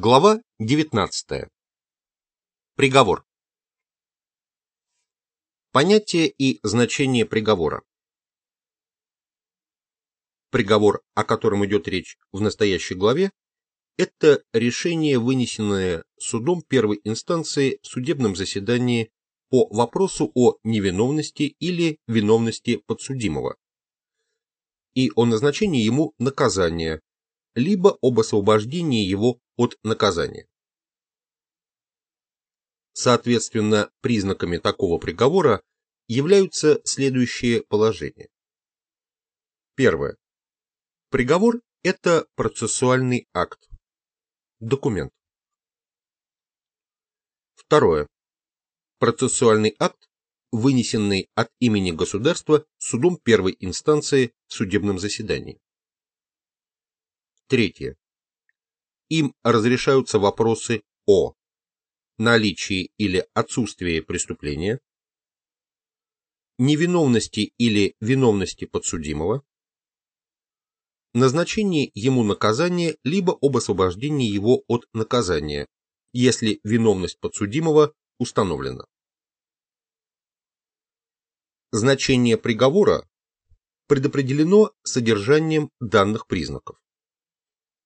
Глава 19. Приговор. Понятие и значение приговора. Приговор, о котором идет речь в настоящей главе, это решение, вынесенное судом первой инстанции в судебном заседании по вопросу о невиновности или виновности подсудимого и о назначении ему наказания, либо об освобождении его от наказания. Соответственно, признаками такого приговора являются следующие положения. Первое. Приговор – это процессуальный акт, документ. Второе. Процессуальный акт, вынесенный от имени государства судом первой инстанции в судебном заседании. Третье. Им разрешаются вопросы о наличии или отсутствии преступления, невиновности или виновности подсудимого, назначении ему наказания либо об освобождении его от наказания, если виновность подсудимого установлена. Значение приговора предопределено содержанием данных признаков.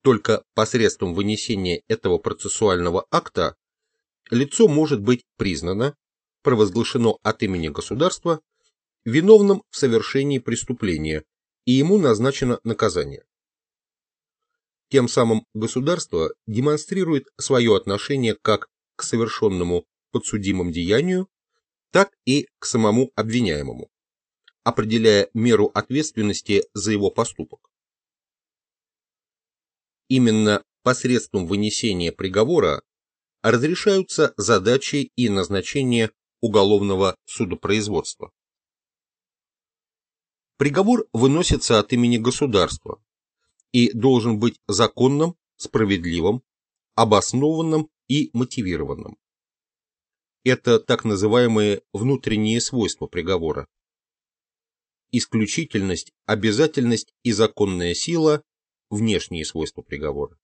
Только посредством вынесения этого процессуального акта лицо может быть признано, провозглашено от имени государства, виновным в совершении преступления, и ему назначено наказание. Тем самым государство демонстрирует свое отношение как к совершенному подсудимым деянию, так и к самому обвиняемому, определяя меру ответственности за его поступок. Именно посредством вынесения приговора разрешаются задачи и назначение уголовного судопроизводства. Приговор выносится от имени государства и должен быть законным, справедливым, обоснованным и мотивированным. Это так называемые внутренние свойства приговора. Исключительность, обязательность и законная сила внешние свойства приговора.